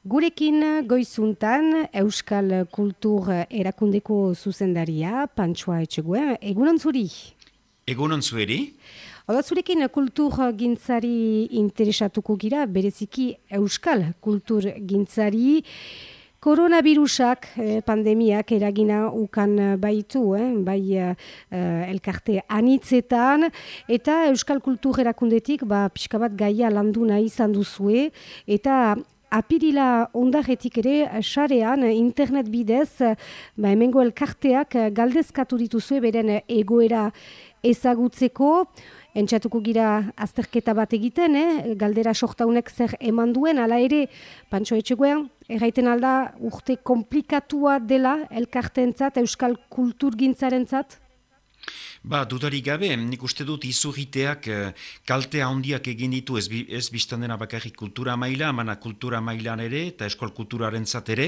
Gurekin goizuntan Euskal Kultur erakundeko zuzendaria, Pantsua Etxeguen, egunon zuri? Egunon zueri? Oda zurekin kultur gintzari interesatuko gira, bereziki Euskal Kultur gintzari, Koronavirusak, eh, pandemiak eragina ukan baitu, eh, bai eh, elkarte anitzetan, eta Euskal Kultur erakundetik ba, pixka bat gaia landu nahi izan duzue, eta apirila ondaretik ere, xarean, internet bidez, ba, emengo elkarteak galdezkatu dituzue beren egoera ezagutzeko, Entxatuko gira azterketa bat egiten, eh? galdera sortaunek zer eman duen, ala ere, pantxo etxegoen, erraiten alda urte komplikatua dela elkartentzat, euskal kulturgintzarentzat? Ba, dudarik gabe, nik uste dut izurriteak eh, kaltea handiak egin ditu ez, ez biztan dena bakarrik kultura maila, mana kultura mailan ere eta eskol kulturaren ere,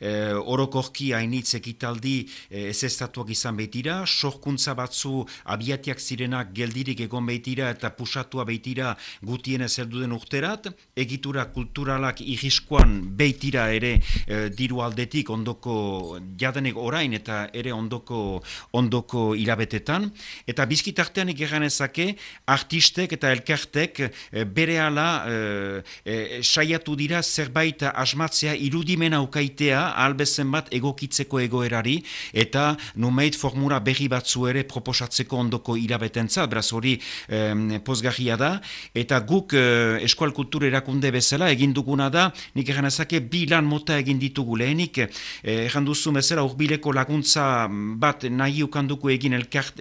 e, orokorki hainitz ekitaldi e, ez estatuak izan behitira, sorkuntza batzu abiatiak zirenak geldirik egon behitira eta pusatua behitira gutien ez den urterat, egitura kulturalak irriskoan behitira ere e, diru aldetik ondoko jadenek orain eta ere ondoko ondoko hilabetetan, eta bizkitartean ikerran ezake artistek eta elkartek e, bere ala e, saiatu dira zerbait asmatzea irudimena ukaitea albezen bat egokitzeko egoerari. Eta numeit formura berri batzu ere proposatzeko ondoko irabetentza, beraz hori e, pozgarria da, eta guk e, eskual kultur erakunde bezala egin duguna da, nik erran ezake bi lan mota egin ditugu. Lehenik, erran duzu bezala urbileko laguntza bat nahi ukanduko egin elkart,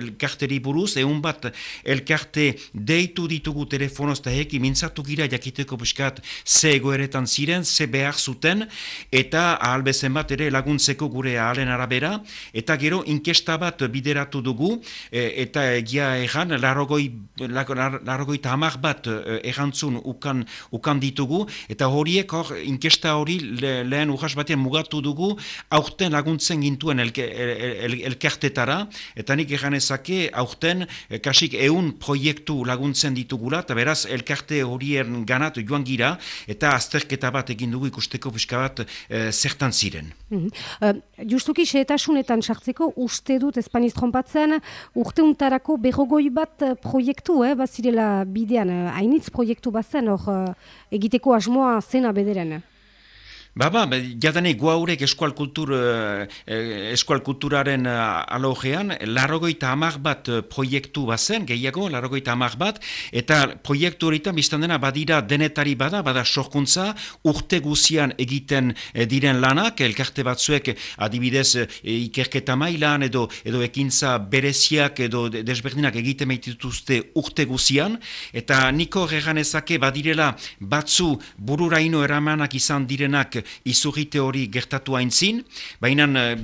elkarteri buruz, egun bat elkarte deitu ditugu telefonoz eta heki mintzatu gira jakiteko buskat ze egoeretan ziren, ze behar zuten, eta ahalbezen bat ere laguntzeko gure ahalen arabera, eta gero inkesta bat bideratu dugu, e, eta egia egan, larogoi, larogoi tamar bat e, egantzun ukan, ukan ditugu, eta horiek hor inkesta hori le, lehen urras batean mugatu dugu, aurten laguntzen gintuen elkartetara, eta nik egan ezake aurten eh, kasik eun proiektu laguntzen ditugula eta beraz elkarte horien ganatu joan gira eta azterketa bat egin dugu ikusteko pixka bat e, zertan ziren. Mm -hmm. justuki xeetasunetan sartzeko uste dut espaniz trompatzen urte untarako berrogoi bat proiektu, eh, bazirela bidean, hainitz proiektu bazen hor egiteko asmoa zena bederen. Ba, ba, jadane guaurek eskual, kultur, eh, eh eskual kulturaren uh, alogean, larrogoita amak bat uh, proiektu bazen, gehiago, larrogoita amak bat, eta proiektu horietan biztan dena badira denetari bada, bada sorkuntza, urte guzian egiten diren lanak, elkarte batzuek adibidez ikerketa mailan, edo, edo ekintza bereziak, edo desberdinak egiten meitituzte urte guzian, eta niko reganezake badirela batzu bururaino eramanak izan direnak izurrite hori gertatu haintzin, baina eh,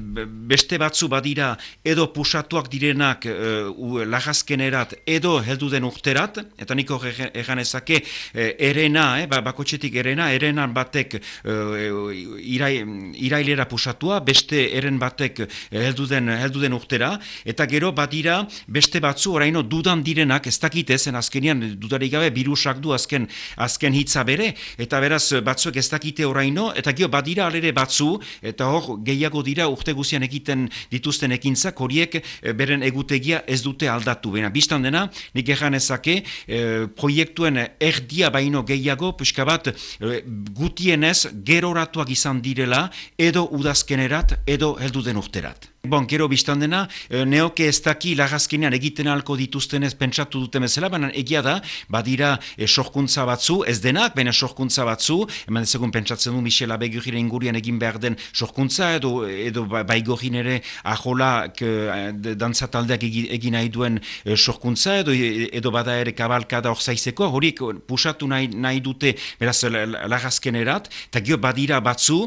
beste batzu badira edo pusatuak direnak uh, lagazkenerat edo heldu den urterat, eta niko egan ezake uh, erena, eh, ba, bakotxetik erena, erenan batek uh, irailera pusatua, beste eren batek heldu den, heldu den urtera, eta gero badira beste batzu oraino dudan direnak, ez dakite zen azkenian dudarik gabe virusak du azken, azken hitza bere, eta beraz batzuek ez dakite oraino, eta gio badira alere batzu, eta hor gehiago dira urte guzian egiten dituzten ekintzak, horiek e, beren egutegia ez dute aldatu. Bena, biztan dena, nik egan ezake, e, proiektuen erdia baino gehiago, puxka bat, e, gutienez, geroratuak izan direla, edo udazkenerat, edo heldu den urterat. Bon, gero biztan dena, e, neoke ez daki lagazkinean egiten alko dituzten ez pentsatu dute bezala, baina egia da, badira e, sorkuntza batzu, ez denak, baina sorkuntza batzu, eman ezegun pentsatzen du Michel Abegurire ingurian egin behar den sorkuntza, edo, edo ba, baigorin ere ahola dantzataldeak egin nahi duen e, sorkuntza, edo, edo bada ere kabalkada hor zaizeko, horiek pusatu nahi, nahi dute beraz lagazkenerat, eta gero badira batzu,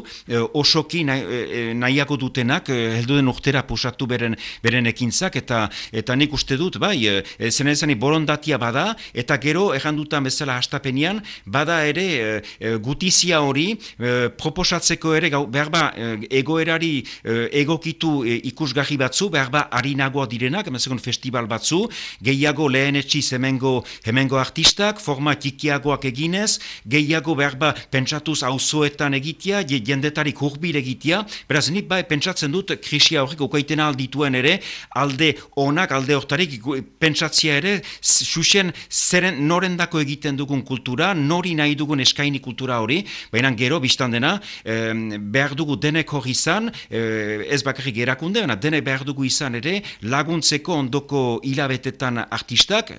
osoki nahi, nahiako dutenak, heldu den urte urtera pusatu beren, beren ekintzak, eta eta nik uste dut, bai, e, zen ezani borondatia bada, eta gero, errandutan bezala hastapenean, bada ere e, gutizia hori proposatzeko ere, gau, behar ba, egoerari egokitu ikusgarri batzu, behar ba, harinagoa direnak, emezekon festival batzu, gehiago lehen etxiz hemengo, hemengo artistak, forma tikiagoak eginez, gehiago behar ba, pentsatuz auzoetan egitea, jendetarik hurbil egitea, beraz, nik bai pentsatzen dut krisia horrek okaiten aldituen ere, alde onak, alde hortarik pentsatzia ere, xuxen zeren norendako egiten dugun kultura, nori nahi dugun eskaini kultura hori, baina gero biztan dena, behar dugu denek hori izan, ez bakarrik erakunde, baina denek behar dugu izan ere, laguntzeko ondoko hilabetetan artistak,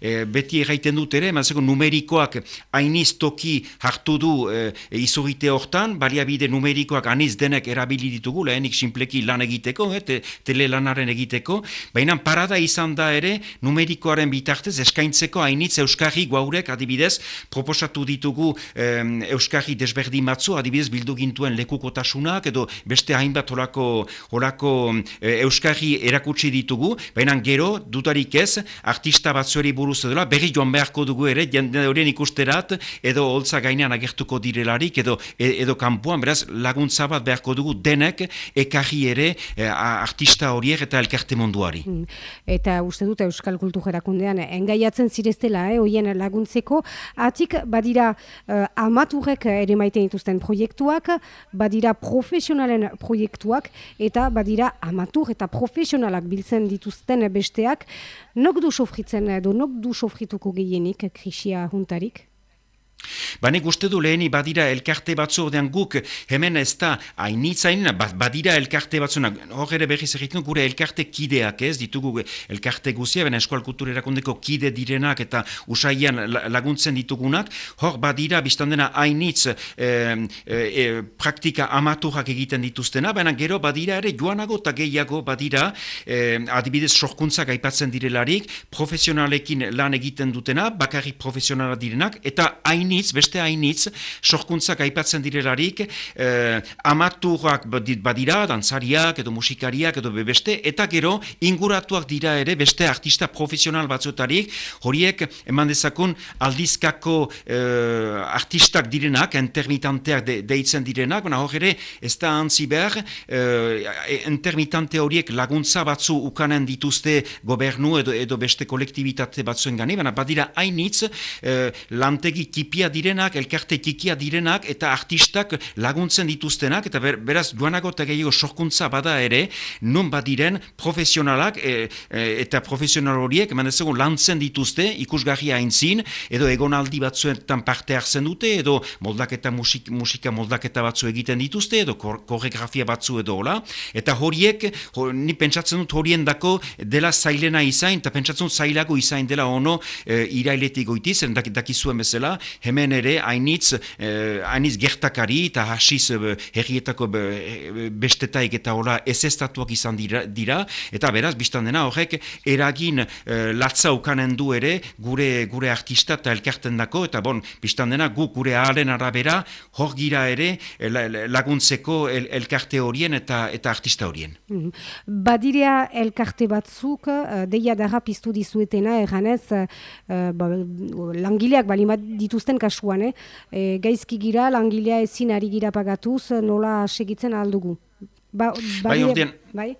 e, beti erraiten dut ere, mazeko numerikoak hainiz toki hartu du e, izurite hortan, baliabide numerikoak aniz denek erabili ditugu, lehenik simpleki lan egiteko, e, te, tele lanaren egiteko, baina parada izan da ere, numerikoaren bitartez, eskaintzeko hainitz Euskarri guaurek, adibidez, proposatu ditugu e, Euskarri desberdin matzu, adibidez, bildu gintuen lekukotasunak, edo beste hainbat horako, horako e, Euskarri erakutsi ditugu, baina gero, dutarik ez, artista batzueri buruz edola, berri joan beharko dugu ere, jende horien ikusterat, edo holtza gainean agertuko direlarik, edo, e, edo kanpoan, beraz, laguntza bat beharko dugu denek, ekarri ere e, artista horiek eta elkarte munduari. Hmm. Eta uste dut Euskal Kultur erakundean, engaiatzen zireztela, eh, hoien laguntzeko, atik badira uh, amaturek ere maiten dituzten proiektuak, badira profesionalen proiektuak, eta badira amatur eta profesionalak biltzen dituzten besteak, nok du sofritzen edo nok du sofrituko gehienik krisia juntarik? Banek uste du leheni badira elkarte batzu ordean guk hemen ez da hainitzain, ba, badira elkarte batzu, hor ere berriz egiten gure elkarte kideak ez, ditugu elkarte guzia, baina eskual kultur erakundeko kide direnak eta usaian laguntzen ditugunak, hor badira biztan dena hainitz e, e, praktika amaturak egiten dituztena, baina gero badira ere joanago eta gehiago badira e, adibidez sorkuntzak aipatzen direlarik, profesionalekin lan egiten dutena, bakarrik profesionala direnak, eta hain hainitz, beste hainitz, sorkuntzak aipatzen direlarik, eh, amatuak badira, dantzariak edo musikariak edo beste, eta gero inguratuak dira ere beste artista profesional batzotarik, horiek eman dezakun aldizkako eh, artistak direnak, intermitanteak de, deitzen direnak, baina hor ere ez da antzi behar, eh, intermitante horiek laguntza batzu ukanen dituzte gobernu edo, edo beste kolektibitate batzuen gane, baina badira hainitz eh, lantegi tipi txikia direnak, elkarte txikia direnak eta artistak laguntzen dituztenak eta ber, beraz duanago eta gehiago sorkuntza bada ere non badiren profesionalak e, e, eta profesional horiek eman ezagun lantzen dituzte ikusgarria aintzin edo egonaldi batzuetan parte hartzen dute edo moldaketa musik, musika moldaketa batzu egiten dituzte edo koreografia batzu edo hola. Eta horiek ni pentsatzen dut horien dako dela zailena izain eta pentsatzen dut zailago izain dela ono e, irailetik goitiz dakizuen bezala hemen ere hainitz, eh, hainitz gertakari eta hasiz eh, herrietako eh, bestetaik eta hola ez estatuak izan dira, dira. Eta beraz, biztan dena horrek eragin eh, latza ukanen du ere gure gure artista eta elkarten dako. Eta bon, biztan dena guk gure ahalen arabera hor gira ere eh, laguntzeko el, elkarte horien eta eta artista horien. Mm Badirea elkarte batzuk, deia darra piztu dizuetena, erganez, uh, ba, langileak balimat dituzten kasuan, eh? E, gaizki gira, langilea ezin ari gira pagatuz, nola segitzen aldugu. Ba, bai, bai?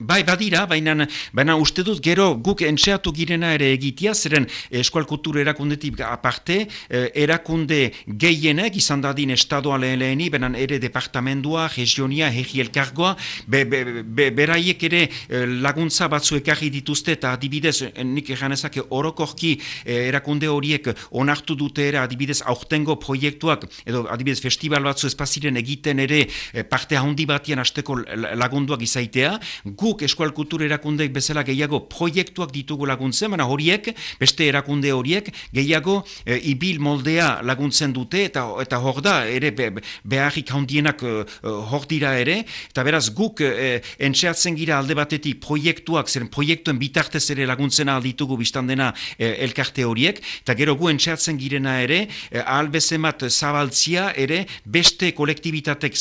Bai, badira, baina, baina uste dut gero guk entxeatu girena ere egitea, zeren eskual kultur erakundetik aparte, eh, erakunde gehienek, izan dadin estadoa lehen leheni, baina ere departamendua, regionia, hegi elkargoa, be, be, beraiek ere eh, laguntza batzu ekarri dituzte, eta adibidez, eh, nik eganezake orokorki erakunde horiek onartu dute ere, adibidez, aurtengo proiektuak, edo adibidez, festival batzu espaziren egiten ere parte handi batian asteko lagunduak izaitea, gu guk eskual kultur erakundeek bezala gehiago proiektuak ditugu laguntzen, baina horiek, beste erakunde horiek, gehiago e, ibil moldea laguntzen dute, eta eta hor da, ere be, beharrik handienak e, hor dira ere, eta beraz guk e, entxeatzen gira alde batetik proiektuak, zeren proiektuen bitartez ere laguntzen alditugu biztan dena e, elkarte horiek, eta gero gu entxeatzen girena ere, e, albezemat zabaltzia ere beste kolektibitatek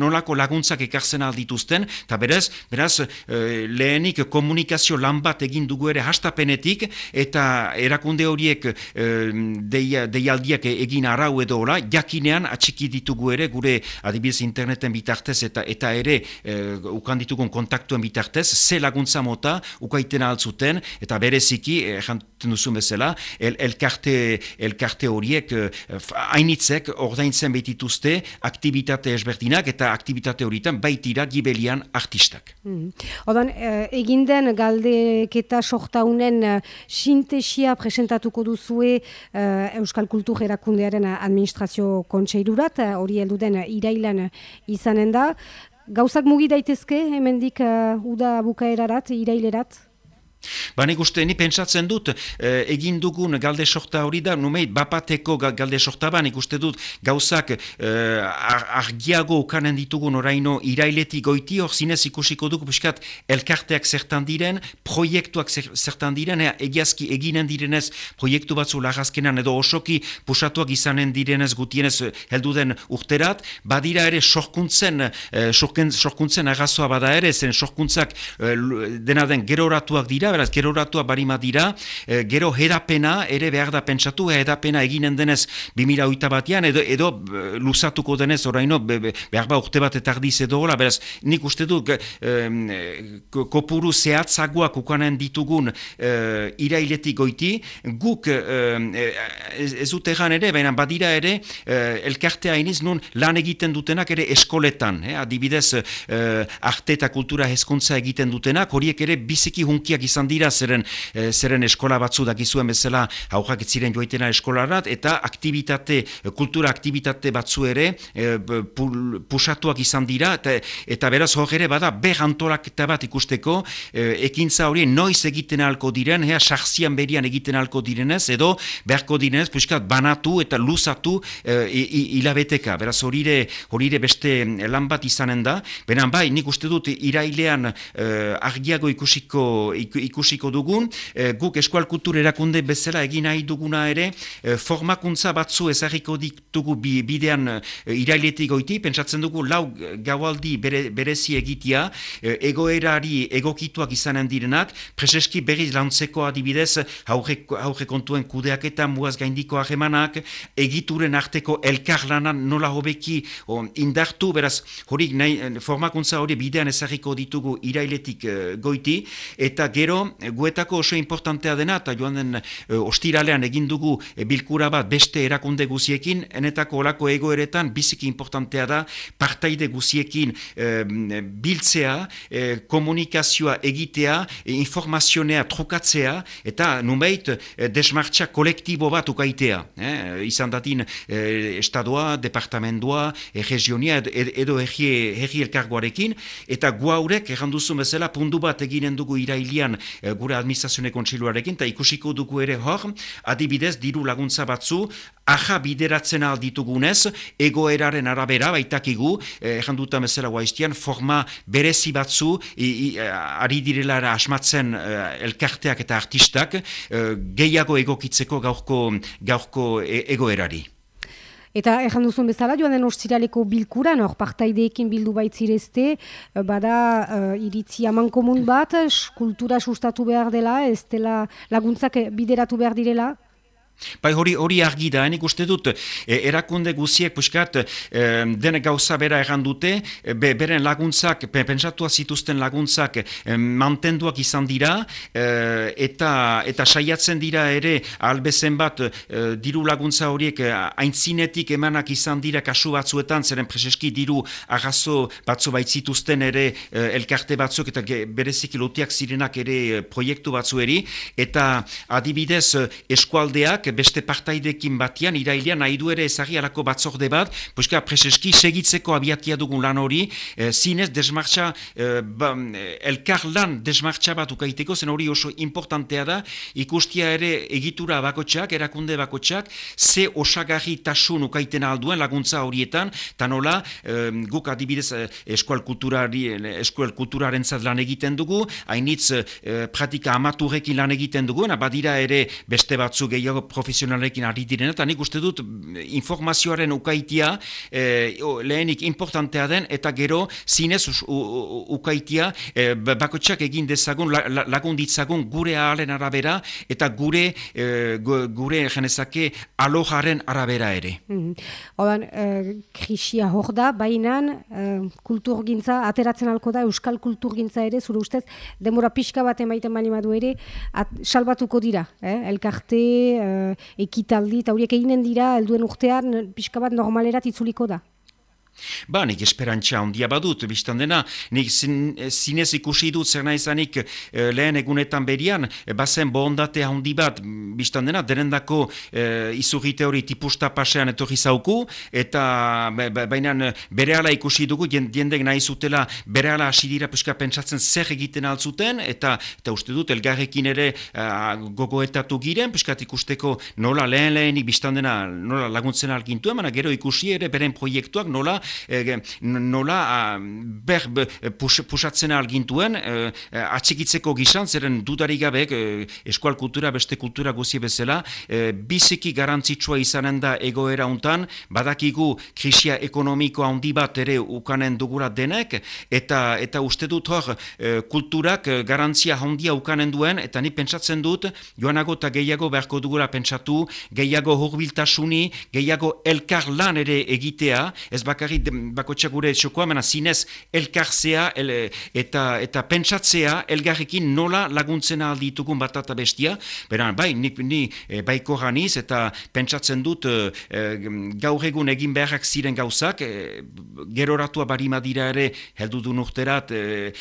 nolako laguntzak ekartzen aldituzten, eta beraz, beraz lehenik komunikazio lan bat egin dugu ere hastapenetik, eta erakunde horiek e, deialdiak egin arau edo hola, jakinean atxiki ditugu ere, gure adibidez interneten bitartez, eta eta ere e, ukan ditugun kontaktuen bitartez, ze laguntza mota ukaiten altzuten, eta bereziki, e, jantzen duzun bezala, el, elkarte, elkarte horiek hainitzek ordaintzen behitituzte aktivitate ezberdinak eta aktivitate horietan baitira gibelian artistak. Mm. Odan, eh, egin den galdeketa sortaunen uh, sintesia presentatuko duzue uh, Euskal Kultur erakundearen administrazio kontseilurat, hori uh, heldu den irailan izanen da. Gauzak mugi daitezke, hemendik uh, uda bukaerarat, irailerat? Ba, nik uste, ni pentsatzen dut, eh, egin dugun galde sorta hori da, numeit, bapateko galde sorta ba, nik uste dut, gauzak eh, argiago ukanen ditugun oraino irailetik goiti, hor zinez ikusiko duk, buskat, elkarteak zertan diren, proiektuak zertan diren, ea, egiazki eginen direnez, proiektu batzu lagazkenan, edo osoki pusatuak izanen direnez, gutienez, eh, heldu den urterat, badira ere sorkuntzen, eh, sorkuntzen agazoa bada ere, zen sorkuntzak eh, dena den geroratuak dira, beraz, gero ratua barima dira, e, gero herapena ere behar da pentsatu, herapena eginen denez 2008 batean, edo, edo e, luzatuko denez oraino, be, be, behar ba urte bat eta ardiz edo gola, beraz, nik uste du, e, kopuru zehatzagoak ukanen ditugun e, irailetik goiti, guk e, ez dut egan ere, baina badira ere, e, elkartea iniz nun lan egiten dutenak ere eskoletan, eh? adibidez, e, arte eta kultura hezkuntza egiten dutenak, horiek ere biziki hunkiak izan izan dira zeren, e, zeren eskola batzu dakizuen bezala haujak ziren joitena eskolarat eta aktivitate, kultura aktivitate batzu ere e, pusatuak izan dira eta, eta beraz hor ere bada ber antolaketa bat ikusteko e, ekintza hori noiz egiten alko diren, ea sarzian berian egiten alko direnez edo beharko direnez puskat banatu eta luzatu e, hilabeteka, beraz horire, horire beste lan bat izanen da, benan bai nik uste dut irailean argiago ikusiko ikusiko dugun, e, guk eskual kultur erakunde bezala egin nahi duguna ere, e, formakuntza batzu ezagiko ditugu bidean e, irailetik goiti, pentsatzen dugu lau gaualdi bere, berezi egitia, e, egoerari egokituak izanen direnak, preseski berriz lantzeko adibidez, haure, haure kontuen kudeak eta muaz gaindiko ahemanak, egituren arteko elkar lanan nola hobeki o, indartu, beraz, horik nahi, formakuntza hori bidean ezagiko ditugu irailetik goiti, eta gero guetako oso importantea dena, eta joan den e, ostiralean egin dugu e, bilkura bat beste erakunde guziekin, enetako olako egoeretan biziki importantea da partaide guziekin e, biltzea, e, komunikazioa egitea, informazionea trukatzea, eta e, desmartxa kolektibo bat ukaitea. Eh? Izan datin estadoa, departamentoa, regionia edo herri elkargoarekin, eta guaurek, erranduzu bezala, pundu bat eginen dugu irailian Eh, gure administrazione kontsiluarekin, eta ikusiko dugu ere hor, adibidez, diru laguntza batzu, aja bideratzen alditugunez, egoeraren arabera, baitakigu, eh, janduta mesela guaiztian, forma berezi batzu, i, i, eh, ari direla asmatzen eh, elkarteak eta artistak, eh, gehiago egokitzeko gaurko, gaurko egoerari. Eta erran duzun bezala, joan den ostiraleko bilkuran, hor partaideekin bildu baitzirezte, eh, bada uh, iritzi aman komun bat, kultura sustatu behar dela, ez dela laguntzak bideratu behar direla? Bai hori hori argi da, enik uste dut, e, erakunde guziek puskat e, dene gauza bera egan dute, e, be, beren laguntzak, pe, pentsatua zituzten laguntzak e, mantenduak izan dira, e, eta, eta saiatzen dira ere albezen bat e, diru laguntza horiek e, aintzinetik emanak izan dira kasu batzuetan, zeren preseski diru agazo batzu baitzituzten ere e, elkarte batzuk eta bereziki lotiak zirenak ere proiektu batzueri, eta adibidez eskualdeak beste partaidekin batian, irailean nahi du ere ezagi batzorde bat, puska preseski segitzeko abiatia dugun lan hori, e, zinez desmartza, e, ba, elkar lan desmartza bat ukaiteko, zen hori oso importantea da, ikustia ere egitura bakotxak, erakunde bakotxak, ze osagarri tasun ukaiten alduen laguntza horietan, eta nola, e, guk adibidez eskual kulturari, eskual kulturaren lan egiten dugu, hainitz e, pratika amaturekin lan egiten dugu, badira ere beste batzu gehiago profesionalekin ari direna, eta nik uste dut informazioaren ukaitia e, lehenik importantea den, eta gero zinez ukaitia e, bakotxak egin dezagun, lagunditzagun gure ahalen arabera, eta gure e, gure genezake alojaren arabera ere. Mm -hmm. e, krisia hor da, bainan e, kulturgintza, ateratzen alko da, euskal kulturgintza ere, zure ustez, demora pixka bat emaiten madu ere, at, salbatuko dira, eh? elkarte, uh, ekitaldi, eta horiek eginen dira, helduen urtean, pixka bat normalerat itzuliko da. Ba, nik esperantza ondia badut, biztan dena, nik zinez ikusi dut zer naizanik e, lehen egunetan berian, e, bazen bohondate handi bat, biztan dena, derendako e, izurrite hori tipusta pasean etorri zauku, eta baina bere ala ikusi dugu, jendek nahi zutela bere ala hasi dira puska pentsatzen zer egiten altzuten, eta eta uste dut, elgarrekin ere gogoetatu giren, puskat ikusteko nola lehen lehenik biztan dena, nola laguntzen algintu, emana gero ikusi ere beren proiektuak nola e, nola ber pus, pusatzen algintuen e, atxikitzeko gizan, zeren dudarik gabe eskual kultura, beste kultura guzi bezala, e, biziki garantzitsua izanen da egoera untan, badakigu krisia ekonomiko handi bat ere ukanen dugura denek, eta eta uste dut hor kulturak garantzia handia ukanen duen, eta ni pentsatzen dut, joanago eta gehiago beharko dugura pentsatu, gehiago hurbiltasuni, gehiago elkar lan ere egitea, ez bakar bakarrik bakotxak gure txokoa, mena zinez elkartzea eta, eta pentsatzea elgarrekin nola laguntzen alditugun bat eta bestia. Beran, bai, ni, ni e, baiko raniz eta pentsatzen dut e, gaur egun egin beharrak ziren gauzak, e, geroratua barima dira ere heldu du nurterat e,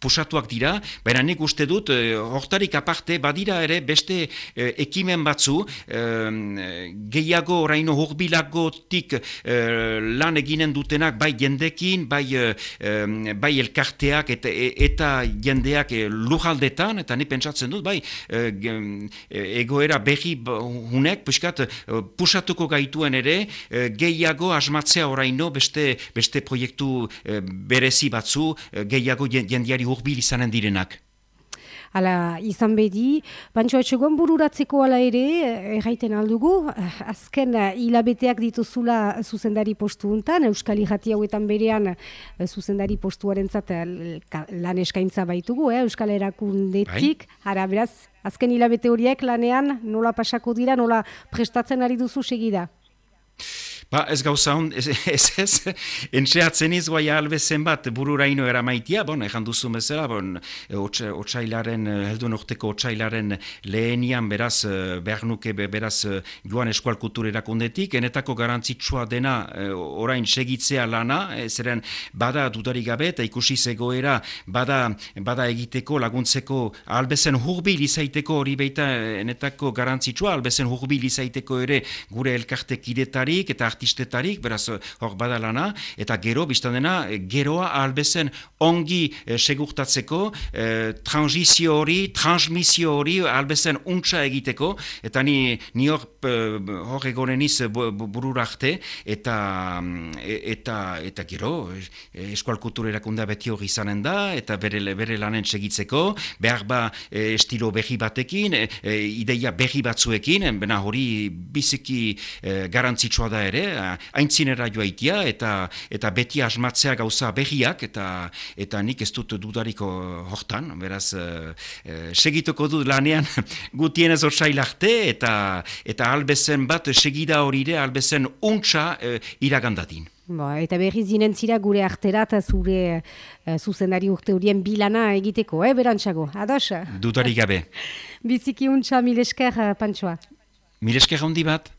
pusatuak dira, baina nik uste dut e, hortarik aparte badira ere beste ekimen batzu gehiago oraino hurbilagotik lan eginen dutenak bai jendekin, bai, uh, bai elkarteak eta, e, eta jendeak uh, lujaldetan, eta ni pentsatzen dut, bai egoera behi hunek, puskat, pusatuko gaituen ere, gehiago asmatzea oraino beste, beste proiektu berezi batzu, gehiago jendeari hurbil izanen direnak ala izan bedi, bantxo etxegoan bururatzeko ala ere, erraiten aldugu, azken hilabeteak dituzula zuzendari postu untan, Euskal Ijati hauetan berean zuzendari postuaren zat lan eskaintza baitugu, eh? Euskal Erakundetik, bai. ara beraz, azken hilabete horiek lanean nola pasako dira, nola prestatzen ari duzu segida? Ba, ez gauza hon, ez ez, ez. Entxeatzen iz guai albezen bat bururaino eramaitia, bon, ejan duzu bezala, bon, otxailaren, heldu norteko otxailaren lehenian beraz, eh, behar nuke beraz eh, joan eskual kultur erakundetik, enetako garantzitsua dena eh, orain segitzea lana, zeren bada dudari gabe eta ikusi zegoera bada, bada egiteko laguntzeko albezen hurbil izaiteko hori beita enetako garantzitsua, albezen hurbil izaiteko ere gure elkartek idetarik eta artistetarik, beraz hor badalana, eta gero, biztan dena, geroa albezen ongi e, segurtatzeko, e, transizio hori, transmisio hori albezen untsa egiteko, eta ni, ni hor, hor egonen iz bururarte, eta, eta, eta gero, eskual kultur erakunda beti hori izanen da, eta bere, bere lanen segitzeko, behar ba estilo behi batekin, ideia behi batzuekin, bena hori biziki e, garantzitsua da ere, haintzinera joaitia eta eta beti asmatzea gauza behiak eta eta nik ez dut dudariko hortan, beraz e, segituko dut lanean gutien ez ortsailarte eta eta albezen bat segida horire albezen untsa e, iragandatin. Ba, eta berriz zinen zira gure arterat zure uh, zuzendari urte horien bilana egiteko, eh, berantxago, ados? Dutarik gabe. Biziki untsa, milesker, uh, pantsoa. Milesker handi bat.